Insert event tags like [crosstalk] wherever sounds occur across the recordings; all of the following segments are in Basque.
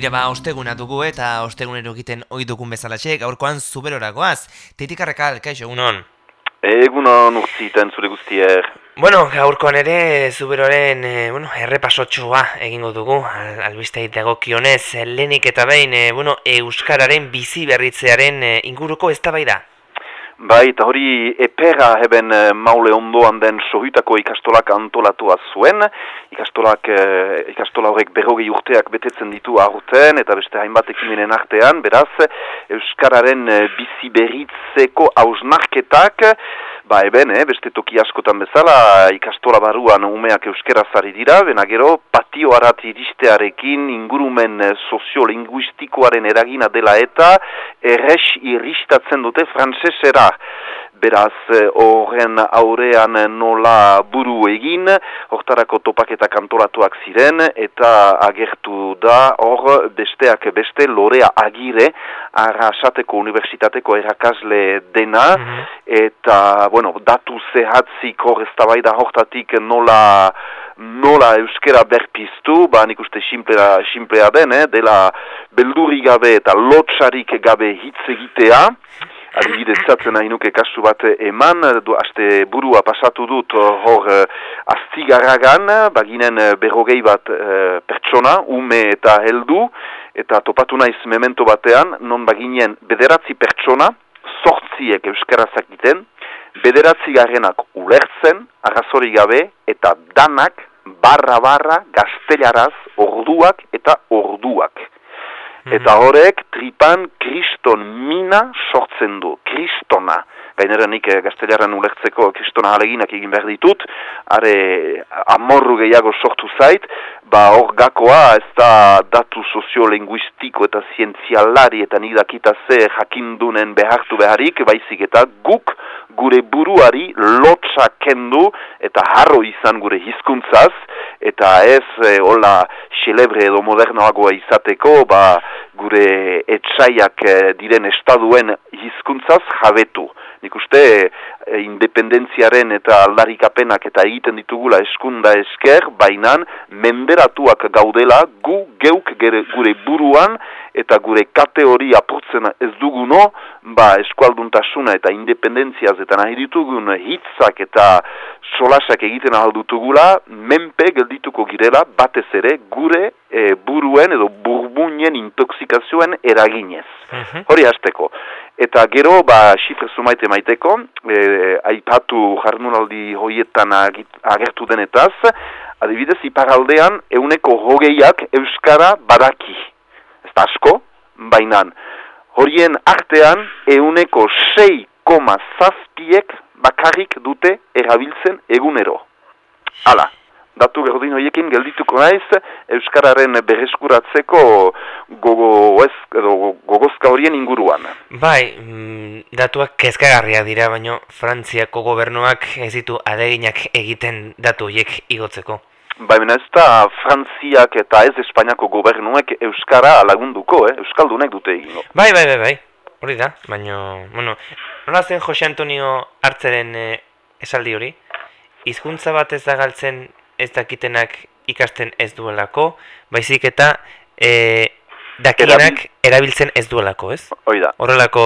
Tira ba, osteguna dugu eta ostegunero egiten ohi dugun bezalaxe, gaurkoan zuberoragoaz. Titikarreka, kaixo, egunon? Egunon urtziten zure guztier. Bueno, gaurkoan ere zuberoren e, bueno, errepasotxua egingo dugu, al, albistei dagokionez, lehenik eta behin, e, bueno, Euskararen bizi berritzearen e, inguruko ez da bai eta hori epera heben eh, maule ondoan den sohutako ikastolak antolatua zuen. Ikastolak, eh, ikastola horrek berrogei urteak betetzen ditu aurten eta beste hainbat ekimenen artean. Beraz, Euskararen eh, bizi berritzeko hausnarketak, ba eben, eh, beste toki askotan bezala, ikastola baruan umeak euskera zari dira, bena gero patio arat iristearekin ingurumen eh, soziolinguistikoaren eragina dela eta erres irristatzen dute frantsesera beraz eh, horren aurean nola buru egin, hortarako topaketa kantoratuak ziren, eta agertu da hor besteak beste lorea agire, arrasateko universitateko erakasle dena, mhm. eta, bueno, datu zehatzik hor ez da hortatik nola nola euskera berpiztu, ba nik uste simplea, simplea den, eh, dela beldurri gabe eta lotxarik gabe hitz egitea, adibidez zatzen nahi nuke kasu bat eman, du aste burua pasatu dut hor uh, aztigarragan, baginen uh, berrogei bat uh, pertsona, ume eta heldu, eta topatu naiz memento batean, non baginen bederatzi pertsona, sortziek euskarazak diten, bederatzi garrenak ulertzen, arrazori gabe, eta danak, barra-barra, gaztelaraz, orduak eta orduak. Mhm. Eta horrek tripan kriston mina sortzen du, kristona. Gainera nik eh, gaztelaran ulertzeko kristona aleginak egin behar ditut, are amorru gehiago sortu zait, ba hor gakoa ez da datu soziolinguistiko eta zientzialari eta nik jakindunen behartu beharik, baizik eta guk gure buruari lotsa kendu eta harro izan gure hizkuntzaz, eta ez e, hola xelebre edo modernoagoa izateko, ba gure etxaiak e, diren estaduen hizkuntzaz jabetu. Nik uste e, independentziaren eta aldarikapenak eta egiten ditugula eskunda esker, bainan menderatuak gaudela gu geuk gure buruan eta gure kate hori apurtzen ez duguno, ba eskualduntasuna eta independentziaz eta nahi ditugun hitzak eta solasak egiten ahaldutugula, menpe geldituko girela batez ere gure e, buruen edo burbunien intoxikazioen eraginez. Mhm. Hori hasteko. Eta gero, ba, xifre zumaite maiteko, e, aipatu jarnunaldi hoietan agertu denetaz, adibidez, iparaldean, euneko hogeiak euskara badaki. Asko, bainan. Horien artean, euneko sei koma zazpiek bakarrik dute erabiltzen egunero. Hala datu berdin horiekin geldituko naiz Euskararen bereskuratzeko gogo ez, edo, gogozka horien inguruan. Bai, mm, datuak kezkagarria dira, baino Frantziako gobernuak ez ditu adeginak egiten datu horiek igotzeko. Bai, ez da Frantziak eta ez Espainiako gobernuek Euskara lagunduko, eh? Euskaldunek dute egingo. Bai, bai, bai, bai, hori da, baino, bueno, nola zen Jose Antonio hartzeren eh, esaldi hori? Hizkuntza bat ez da galtzen ez dakitenak ikasten ez duelako, baizik eta e, dakienak erabiltzen ez duelako, ez? Hoi da. Horrelako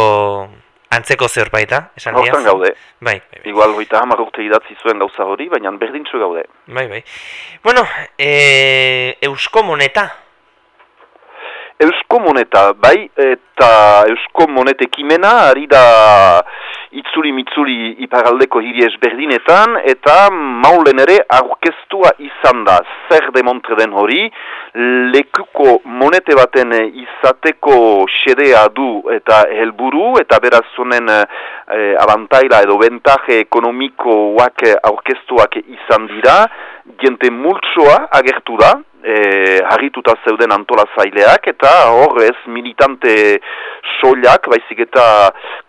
antzeko zer baita, esan diaz? gaude. Bai, bai, bai. Igual hoita hamar urte idatzi zuen gauza hori, baina berdintzu gaude. Bai, bai. Bueno, e, Eusko Moneta. Eusko Moneta, bai, eta Eusko Monetekimena ari da itzuri mitzuri iparaldeko hiri ezberdinetan, eta maulen ere aurkeztua izan da. Zer demontre den hori, lekuko monete baten izateko xedea du eta helburu, eta beraz zonen eh, abantaila edo bentaje ekonomikoak aurkeztuak izan dira, jente multsoa agertu da, e, harrituta zeuden antolazaileak eta hor ez militante soilak, baizik eta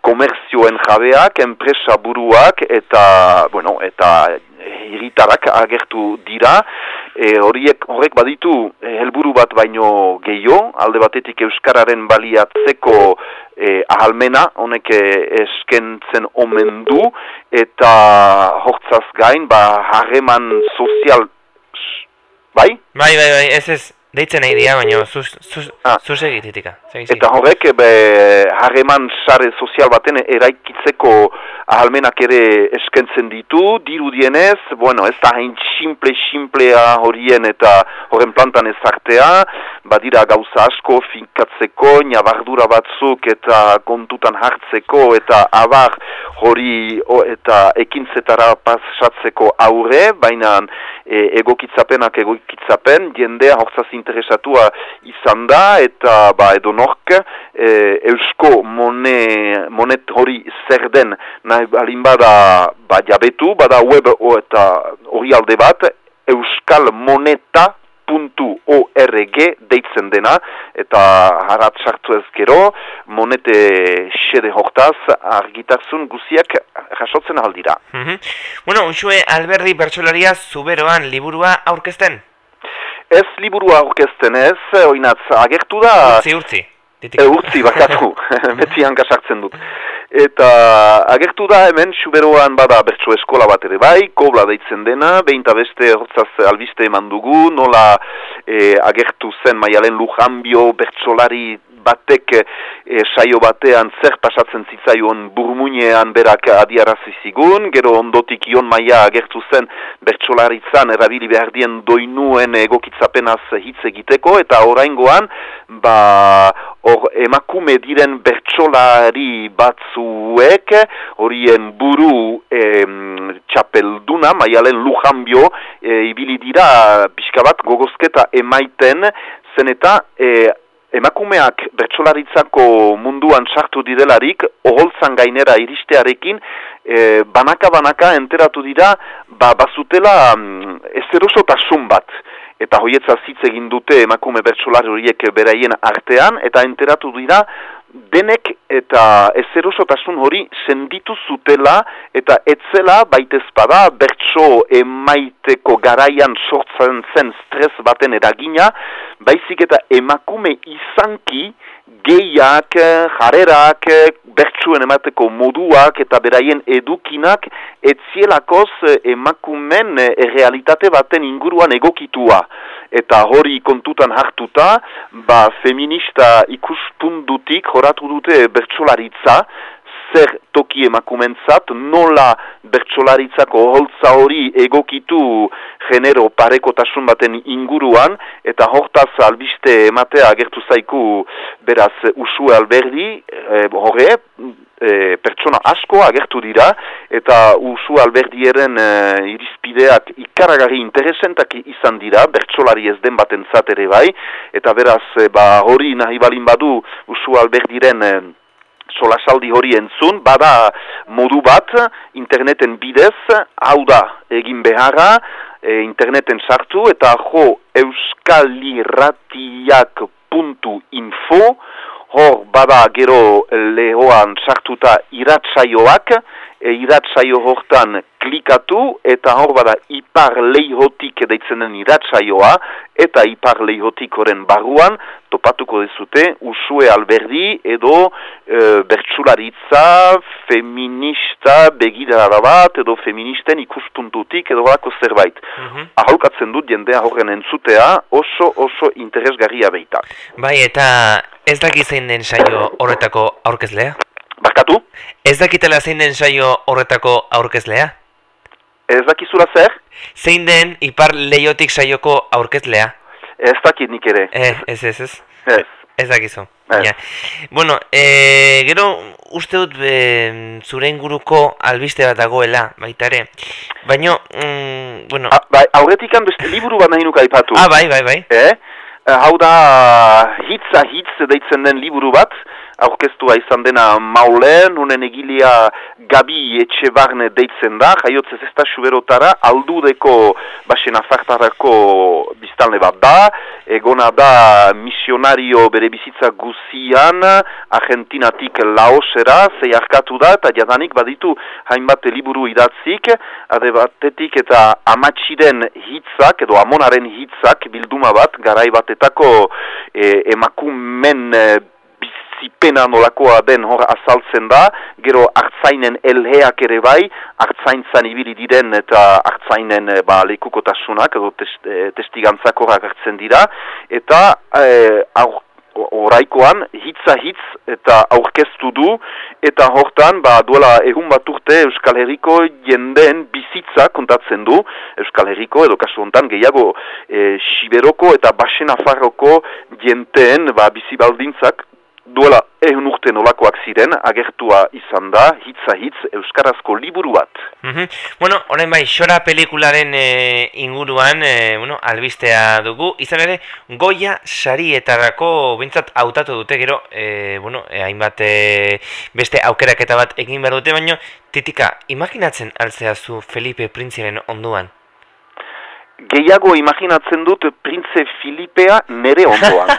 komerzioen jabeak, enpresa buruak eta, bueno, eta iritarak agertu dira. E, horiek, horrek baditu helburu bat baino gehiago, alde batetik Euskararen baliatzeko e, ahalmena, honek eskentzen omen du, eta hortzaz gain, ba, harreman sozial Bai? Bai, bai, bai, ez ez, Deitzen nahi dira, baina zuz, zuz, Ah. zuz egititika. Eta horrek, be, harreman sare sozial baten eraikitzeko ahalmenak ere eskentzen ditu, dirudienez, bueno, ez da hain simple-simplea horien eta horren plantan ezartea, badira gauza asko finkatzeko, nabardura batzuk eta kontutan hartzeko eta abar hori o, eta ekintzetara pasatzeko aurre, baina e, egokitzapenak egokitzapen, jendea hortzaz interesatua izan da eta ba edo nork e, eusko mone, monet hori zer den nahi balin bada ba, jabetu, bada web o, eta hori alde bat euskal moneta .org deitzen dena eta harat sartu ez gero monete xede hortaz argitarzun guziak jasotzen aldira. Mm -hmm. Bueno, unsue alberri bertsolaria zuberoan liburua aurkezten? Ez liburua aurkezten ez, oinatz agertu da... Urtzi, urtzi. E, urtzi, bakatu, [laughs] beti sartzen dut. Eta agertu da hemen, suberoan bada bertso eskola bat ere bai, kobla deitzen dena, behinta beste hortzaz albiste eman dugu, nola e, agertu zen maialen lujanbio bertsolari batek e, saio batean zer pasatzen zitzaion burmuinean berak adiarazi zigun, gero ondotik ion maia agertu zen bertsolaritzan erabili behar dien doinuen egokitzapenaz hitz egiteko, eta oraingoan ba, or, emakume diren bertsolari batzuek, horien buru e, txapelduna, maialen lujanbio, e, ibili dira pixka bat gogozketa emaiten, zen eta e, emakumeak bertsolaritzako munduan sartu didelarik, oholtzan gainera iristearekin, e, banaka-banaka enteratu dira, ba, bazutela mm, ezerosotasun bat. Eta hoietza zitz egin dute emakume bertsolari horiek beraien artean, eta enteratu dira, denek eta ezerosotasun hori senditu zutela eta etzela baitezpada bertso emaiteko garaian sortzen zen stres baten eragina, baizik eta emakume izanki gehiak, jarerak, bertsuen emateko moduak eta beraien edukinak etzielakoz emakumen realitate baten inguruan egokitua. Eta hori kontutan hartuta, ba feminista ikuspundutik joratu dute bertsolaritza, zer toki emakumentzat, nola bertsolaritzako holtza hori egokitu genero parekotasun baten inguruan, eta hortaz albiste ematea agertu zaiku beraz usue alberdi, e, horre, e, pertsona asko agertu dira, eta usu alberdieren e, irizpideak ikaragarri interesentak izan dira, bertsolari ez den baten ere bai, eta beraz e, ba, hori nahi balin badu usu alberdiren e, solasaldi hori entzun, bada modu bat interneten bidez, hau da egin beharra, e, interneten sartu, eta jo euskalirratiak.info, hor bada gero lehoan sartuta iratsaioak, e, iratsaio hortan klikatu, eta hor bada ipar leihotik deitzen den iratsaioa, eta ipar leihotik horren barruan, topatuko dezute, usue alberdi edo e, bertsularitza feminista begidara bat, edo feministen ikuspuntutik edo balako zerbait. Mm -hmm. Aholkatzen dut jendea horren entzutea oso oso interesgarria beita. Bai, eta ez dakizein den saio horretako aurkezlea? Barkatu? Ez dakitela zein den saio horretako aurkezlea? Ez dakizula zer? Zein den ipar leiotik saioko aurkezlea? Ez dakit nik ere. Eh, ez, ez, ez. Ez. Ez dakizu. Ez. Ja. Bueno, e, gero uste dut e, zure inguruko albiste bat dagoela, baita ere. Baina, mm, bueno... A, bai, aurretikan beste liburu bat nahi nuka aipatu. Ah, bai, bai, bai. Eh? Hau da hitza hitz deitzen den liburu bat, aurkeztua izan dena maule, nunen egilia Gabi Etxebarne deitzen da, jaiotzez ez da suberotara, aldudeko basen afartarako biztanle bat da, egona da misionario bere bizitza guzian, Argentinatik Laosera, zeiarkatu da, eta jadanik baditu hainbat liburu idatzik, ade batetik eta amatxiren hitzak, edo amonaren hitzak bilduma bat, garai batetako e, emakumen e, bizipena nolakoa den hor azaltzen da, gero hartzainen elheak ere bai, hartzaintzan ibili diren eta hartzainen e, ba, lekukotasunak edo test, e, testigantzako hartzen dira, eta e, aur, oraikoan hitza hitz eta aurkeztu du. Eta hortan ba duela egun bat urte Euskal Herriko jendeen bizitza kontatzen du. Euskal Herriko edo kasu hontan gehiago e, Siberoko eta Basenafarroko jenteen ba bizi baldintzak duela ehun urte nolakoak ziren, agertua izan da, hitza hitz, Euskarazko liburu bat. Mm Bueno, honen bai, xora pelikularen e, inguruan, e, bueno, albistea dugu, izan ere, goia sarietarako bintzat hautatu dute, gero, e, bueno, e, hainbat e, beste aukeraketa bat egin behar dute, baino, titika, imaginatzen altzea zu Felipe Printziren onduan? Gehiago imaginatzen dut Printze Filipea nere ondoan. [laughs]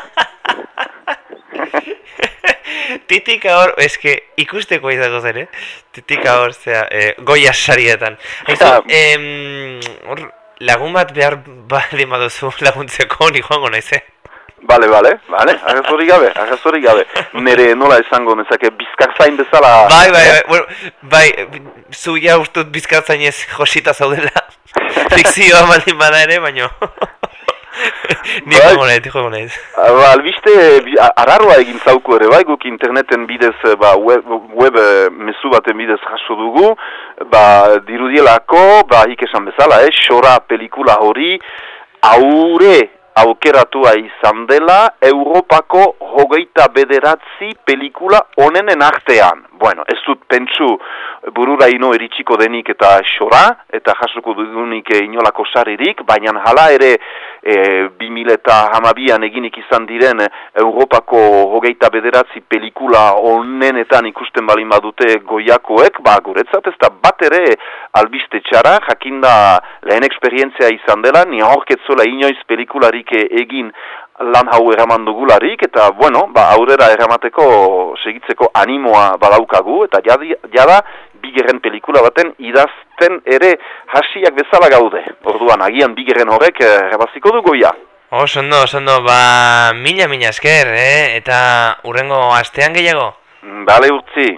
Titika hor, eske ikusteko izango zen, eh? Titika hor, zera, eh, goia sarietan. Haizu, em, hor, lagun bat behar bali maduzu laguntzeko ni joango naiz, eh? Bale, bale, bale, agazori gabe, agazori gabe. Nere nola esango nezake bizkartzain bezala... Bai, bai, bai, bueno, bai, zu ja ustut bizkartzainez josita zaudela. [laughs] Fikzioa maldin bada ere, baino... Ni bai. joango nahi, joango nahi. Ba, albiste, ararroa egin zauku ere, bai, guk interneten bidez, ba, web, web eh, mesu baten bidez jaso dugu, ba, dirudielako, ba, esan bezala, eh, xora pelikula hori, aure aukeratua izan dela Europako hogeita bederatzi pelikula onenen artean. Bueno, ez dut pentsu burura ino eritxiko denik eta xora, eta jasuko dugunik inolako saririk, baina hala ere e, 2000 eta hamabian eginik izan diren Europako hogeita bederatzi pelikula onenetan ikusten balin badute goiakoek, ba guretzat ez da bat ere albiste txara, jakinda lehen eksperientzia izan dela, ni horketzola inoiz pelikularik egin lan hau eraman dugularik, eta, bueno, ba, aurrera eramateko segitzeko animoa badaukagu, eta jada, jada bigerren pelikula baten idazten ere hasiak bezala gaude. Orduan, agian bigerren horrek erabaziko dugu, ja. Oso ondo, oso ondo, ba, mila, mila esker, eh? eta urrengo astean gehiago? Bale urtzi.